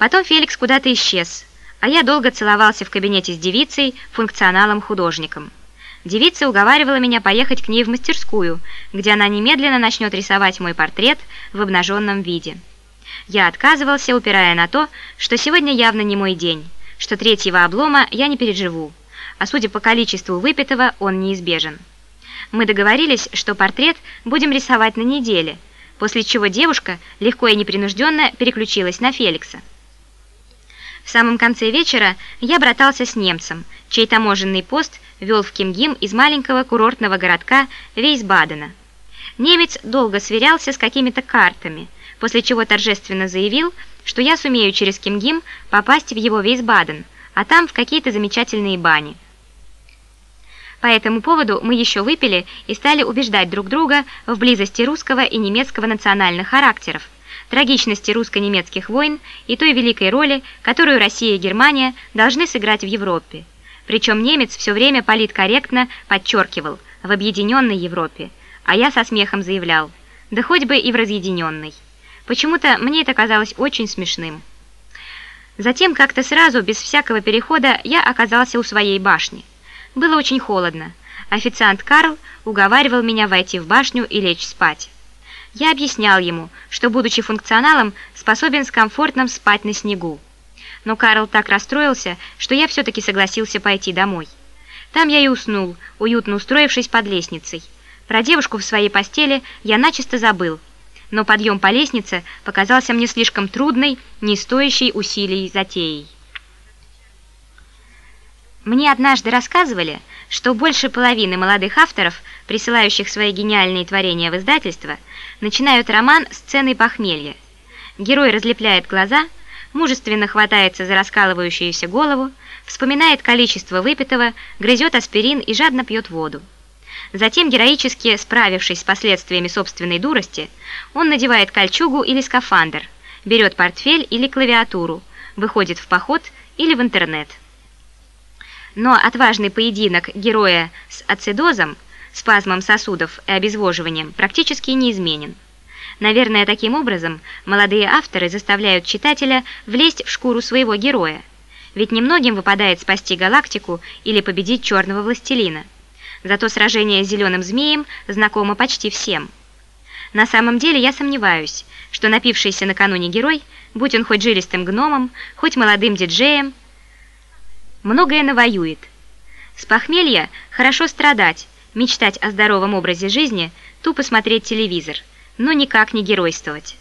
Потом Феликс куда-то исчез, а я долго целовался в кабинете с девицей, функционалом-художником. Девица уговаривала меня поехать к ней в мастерскую, где она немедленно начнет рисовать мой портрет в обнаженном виде. Я отказывался, упирая на то, что сегодня явно не мой день, что третьего облома я не переживу, а судя по количеству выпитого, он неизбежен. Мы договорились, что портрет будем рисовать на неделе, после чего девушка легко и непринужденно переключилась на Феликса. В самом конце вечера я братался с немцем, чей таможенный пост вел в Кимгим из маленького курортного городка Вейсбадена. Немец долго сверялся с какими-то картами, после чего торжественно заявил, что я сумею через Кимгим попасть в его Вейсбаден, а там в какие-то замечательные бани. По этому поводу мы еще выпили и стали убеждать друг друга в близости русского и немецкого национальных характеров, трагичности русско-немецких войн и той великой роли, которую Россия и Германия должны сыграть в Европе. Причем немец все время политкорректно подчеркивал «в объединенной Европе», а я со смехом заявлял «да хоть бы и в разъединенной». Почему-то мне это казалось очень смешным. Затем как-то сразу, без всякого перехода, я оказался у своей башни. Было очень холодно. Официант Карл уговаривал меня войти в башню и лечь спать. Я объяснял ему, что, будучи функционалом, способен с комфортом спать на снегу. Но Карл так расстроился, что я все-таки согласился пойти домой. Там я и уснул, уютно устроившись под лестницей. Про девушку в своей постели я начисто забыл, но подъем по лестнице показался мне слишком трудной, не стоящей усилий затеей. Мне однажды рассказывали, что больше половины молодых авторов, присылающих свои гениальные творения в издательство, начинают роман с сценой похмелья. Герой разлепляет глаза, мужественно хватается за раскалывающуюся голову, вспоминает количество выпитого, грызет аспирин и жадно пьет воду. Затем, героически справившись с последствиями собственной дурости, он надевает кольчугу или скафандр, берет портфель или клавиатуру, выходит в поход или в интернет. Но отважный поединок героя с ацидозом, спазмом сосудов и обезвоживанием практически неизменен. Наверное, таким образом молодые авторы заставляют читателя влезть в шкуру своего героя. Ведь немногим выпадает спасти галактику или победить черного властелина. Зато сражение с зеленым змеем знакомо почти всем. На самом деле я сомневаюсь, что напившийся накануне герой, будь он хоть жилистым гномом, хоть молодым диджеем, многое навоюет. С похмелья хорошо страдать, мечтать о здоровом образе жизни, тупо смотреть телевизор, но никак не геройствовать.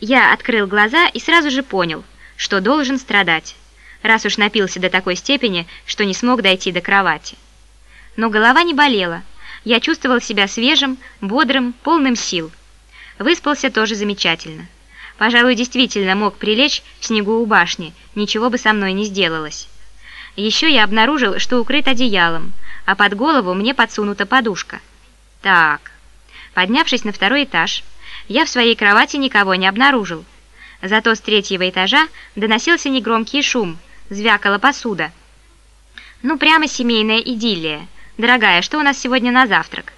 Я открыл глаза и сразу же понял, что должен страдать, раз уж напился до такой степени, что не смог дойти до кровати. Но голова не болела, я чувствовал себя свежим, бодрым, полным сил. Выспался тоже замечательно. Пожалуй, действительно мог прилечь в снегу у башни, ничего бы со мной не сделалось. Еще я обнаружил, что укрыт одеялом, а под голову мне подсунута подушка. Так, поднявшись на второй этаж, я в своей кровати никого не обнаружил. Зато с третьего этажа доносился негромкий шум, звякала посуда. Ну, прямо семейная идиллия. Дорогая, что у нас сегодня на завтрак?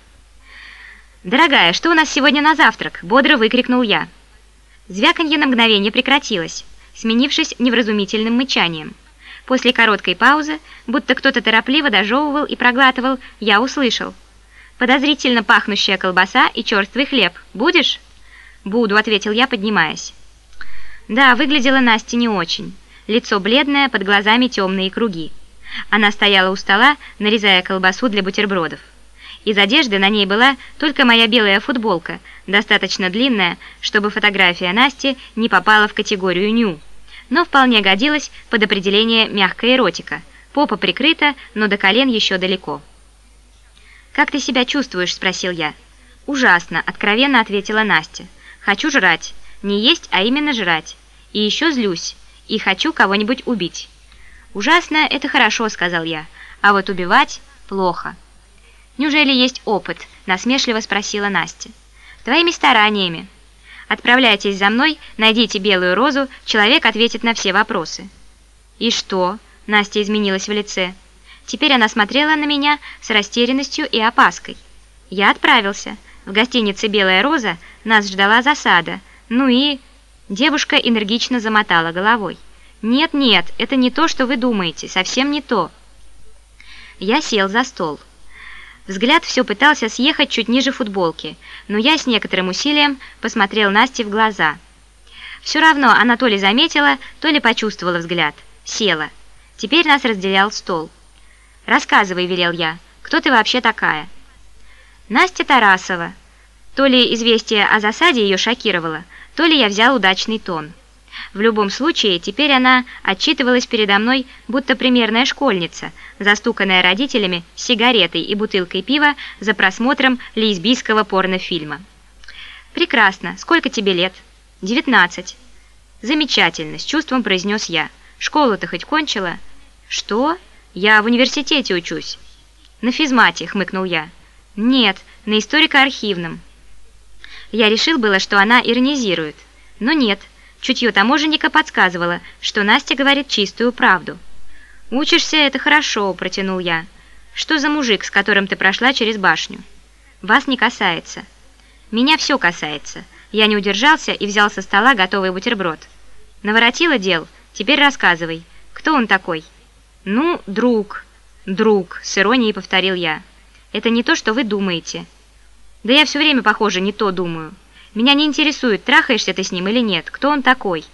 «Дорогая, что у нас сегодня на завтрак?» – бодро выкрикнул я. Звяканье на мгновение прекратилось, сменившись невразумительным мычанием. После короткой паузы, будто кто-то торопливо дожевывал и проглатывал, я услышал. «Подозрительно пахнущая колбаса и черствый хлеб. Будешь?» «Буду», — ответил я, поднимаясь. Да, выглядела Настя не очень. Лицо бледное, под глазами темные круги. Она стояла у стола, нарезая колбасу для бутербродов. Из одежды на ней была только моя белая футболка, достаточно длинная, чтобы фотография Насти не попала в категорию «ню» но вполне годилась под определение мягкая эротика. Попа прикрыта, но до колен еще далеко. «Как ты себя чувствуешь?» – спросил я. «Ужасно», – откровенно ответила Настя. «Хочу жрать. Не есть, а именно жрать. И еще злюсь. И хочу кого-нибудь убить». «Ужасно – это хорошо», – сказал я. «А вот убивать – плохо». «Неужели есть опыт?» – насмешливо спросила Настя. «Твоими стараниями». Отправляйтесь за мной, найдите белую розу, человек ответит на все вопросы». «И что?» – Настя изменилась в лице. Теперь она смотрела на меня с растерянностью и опаской. Я отправился. В гостинице «Белая роза» нас ждала засада. Ну и... Девушка энергично замотала головой. «Нет, нет, это не то, что вы думаете, совсем не то». Я сел за стол. Взгляд все пытался съехать чуть ниже футболки, но я с некоторым усилием посмотрел Насте в глаза. Все равно она то ли заметила, то ли почувствовала взгляд. Села. Теперь нас разделял стол. «Рассказывай», — велел я, — «кто ты вообще такая?» «Настя Тарасова». То ли известие о засаде ее шокировало, то ли я взял удачный тон. В любом случае, теперь она отчитывалась передо мной, будто примерная школьница, застуканная родителями сигаретой и бутылкой пива за просмотром лесбийского порнофильма. «Прекрасно. Сколько тебе лет?» «Девятнадцать». «Замечательно», — с чувством произнес я. «Школу-то хоть кончила?» «Что? Я в университете учусь». «На физмате», — хмыкнул я. «Нет, на историко-архивном». Я решил было, что она иронизирует. Но нет, чутье таможенника подсказывало, что Настя говорит чистую правду. «Учишься, это хорошо», — протянул я. «Что за мужик, с которым ты прошла через башню?» «Вас не касается». «Меня все касается». Я не удержался и взял со стола готовый бутерброд. «Наворотила дел? Теперь рассказывай. Кто он такой?» «Ну, друг». «Друг», — с иронией повторил я. «Это не то, что вы думаете». «Да я все время, похоже, не то думаю. Меня не интересует, трахаешься ты с ним или нет, кто он такой».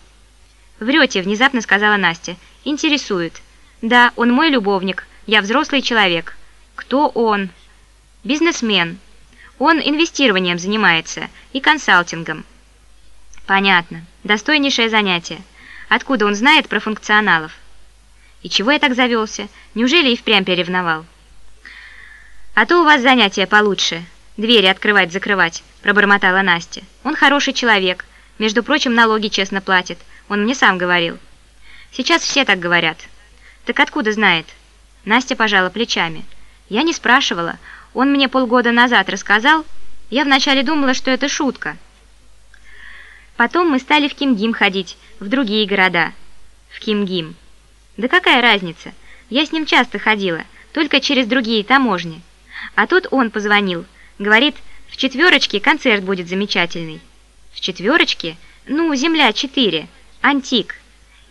«Врете», — внезапно сказала Настя. «Интересует. Да, он мой любовник. Я взрослый человек». «Кто он?» «Бизнесмен. Он инвестированием занимается и консалтингом». «Понятно. Достойнейшее занятие. Откуда он знает про функционалов?» «И чего я так завелся? Неужели и впрямь переревновал?» «А то у вас занятия получше. Двери открывать-закрывать», – пробормотала Настя. «Он хороший человек. Между прочим, налоги честно платит. Он мне сам говорил». «Сейчас все так говорят». «Так откуда знает?» Настя пожала плечами. «Я не спрашивала. Он мне полгода назад рассказал. Я вначале думала, что это шутка». Потом мы стали в Кимгим ходить, в другие города. В Кимгим. Да какая разница? Я с ним часто ходила, только через другие таможни. А тут он позвонил. Говорит, в четверочке концерт будет замечательный. В четверочке? Ну, земля 4. Антик.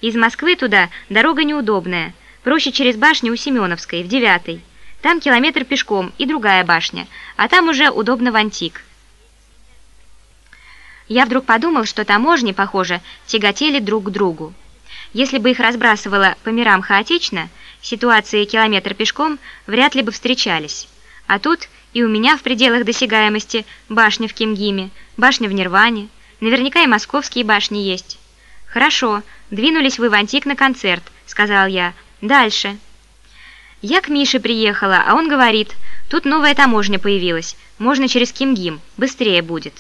Из Москвы туда дорога неудобная. Проще через башню у Семеновской, в девятой. Там километр пешком и другая башня, а там уже удобно в Антик. Я вдруг подумал, что таможни, похоже, тяготели друг к другу. Если бы их разбрасывало по мирам хаотично, ситуации километр пешком вряд ли бы встречались. А тут и у меня в пределах досягаемости башня в Кимгиме, башня в Нирване, наверняка и московские башни есть. «Хорошо, двинулись вы в Антик на концерт», — сказал я. «Дальше». Я к Мише приехала, а он говорит, тут новая таможня появилась, можно через Кимгим, быстрее будет.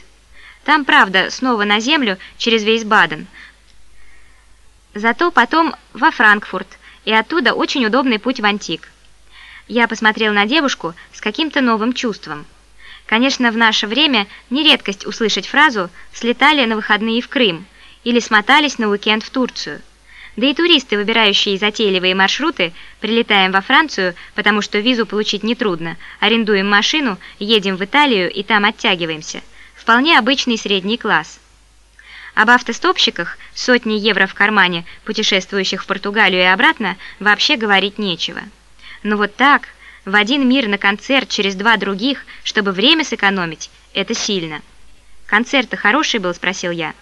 Там, правда, снова на землю через весь Баден. Зато потом во Франкфурт, и оттуда очень удобный путь в Антик. Я посмотрел на девушку с каким-то новым чувством. Конечно, в наше время не редкость услышать фразу «слетали на выходные в Крым» или «смотались на уикенд в Турцию». Да и туристы, выбирающие затейливые маршруты, прилетаем во Францию, потому что визу получить нетрудно, арендуем машину, едем в Италию и там оттягиваемся. Вполне обычный средний класс. Об автостопщиках, сотни евро в кармане, путешествующих в Португалию и обратно, вообще говорить нечего. Но вот так, в один мир на концерт через два других, чтобы время сэкономить, это сильно. «Концерт-то хороший был?» – спросил я.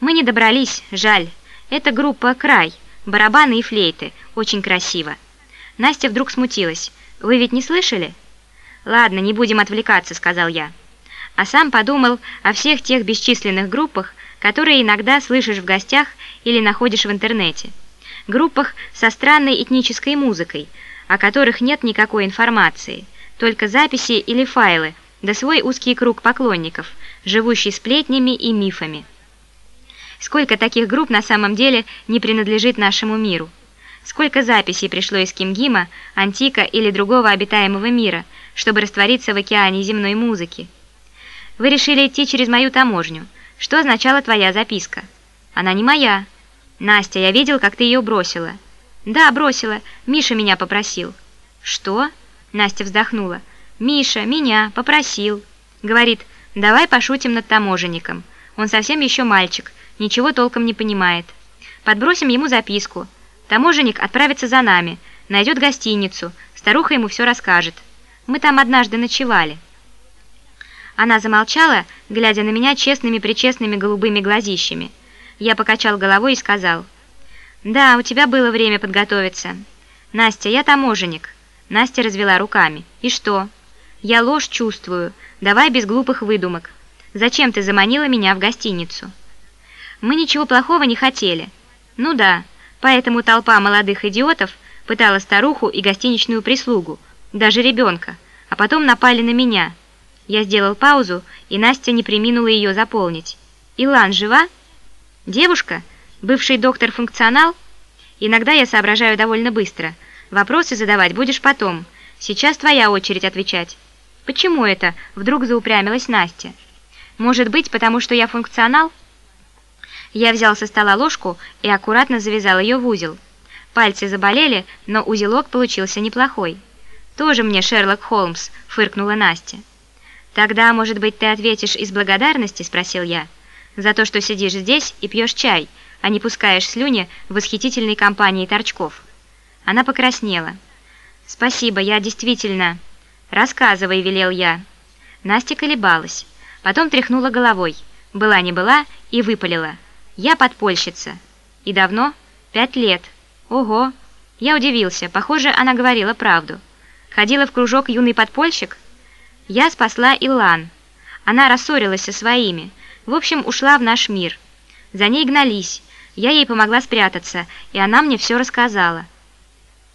«Мы не добрались, жаль. Это группа «Край», барабаны и флейты, очень красиво». Настя вдруг смутилась. «Вы ведь не слышали?» «Ладно, не будем отвлекаться», – сказал я. А сам подумал о всех тех бесчисленных группах, которые иногда слышишь в гостях или находишь в интернете. Группах со странной этнической музыкой – о которых нет никакой информации, только записи или файлы, да свой узкий круг поклонников, живущий сплетнями и мифами. Сколько таких групп на самом деле не принадлежит нашему миру? Сколько записей пришло из Кимгима, Антика или другого обитаемого мира, чтобы раствориться в океане земной музыки? Вы решили идти через мою таможню. Что означала твоя записка? Она не моя. Настя, я видел, как ты ее бросила. «Да, бросила. Миша меня попросил». «Что?» Настя вздохнула. «Миша меня попросил». Говорит, «Давай пошутим над таможенником. Он совсем еще мальчик, ничего толком не понимает. Подбросим ему записку. Таможенник отправится за нами, найдет гостиницу, старуха ему все расскажет. Мы там однажды ночевали». Она замолчала, глядя на меня честными-причестными голубыми глазищами. Я покачал головой и сказал, «Да, у тебя было время подготовиться. Настя, я таможенник». Настя развела руками. «И что?» «Я ложь чувствую. Давай без глупых выдумок. Зачем ты заманила меня в гостиницу?» «Мы ничего плохого не хотели». «Ну да, поэтому толпа молодых идиотов пытала старуху и гостиничную прислугу, даже ребенка, а потом напали на меня». Я сделал паузу, и Настя не приминула ее заполнить. «Илан жива?» «Девушка? Бывший доктор-функционал?» «Иногда я соображаю довольно быстро. Вопросы задавать будешь потом. Сейчас твоя очередь отвечать». «Почему это?» – вдруг заупрямилась Настя. «Может быть, потому что я функционал?» Я взял со стола ложку и аккуратно завязал ее в узел. Пальцы заболели, но узелок получился неплохой. «Тоже мне Шерлок Холмс», – фыркнула Настя. «Тогда, может быть, ты ответишь из благодарности?» – спросил я. «За то, что сидишь здесь и пьешь чай, а не пускаешь слюни в восхитительной компании торчков». Она покраснела. «Спасибо, я действительно...» «Рассказывай», – велел я. Настя колебалась, потом тряхнула головой, была не была и выпалила. «Я подпольщица». «И давно?» «Пять лет». «Ого!» Я удивился, похоже, она говорила правду. Ходила в кружок «Юный подпольщик»? Я спасла Илан. Она рассорилась со своими. В общем, ушла в наш мир. За ней гнались. Я ей помогла спрятаться, и она мне все рассказала.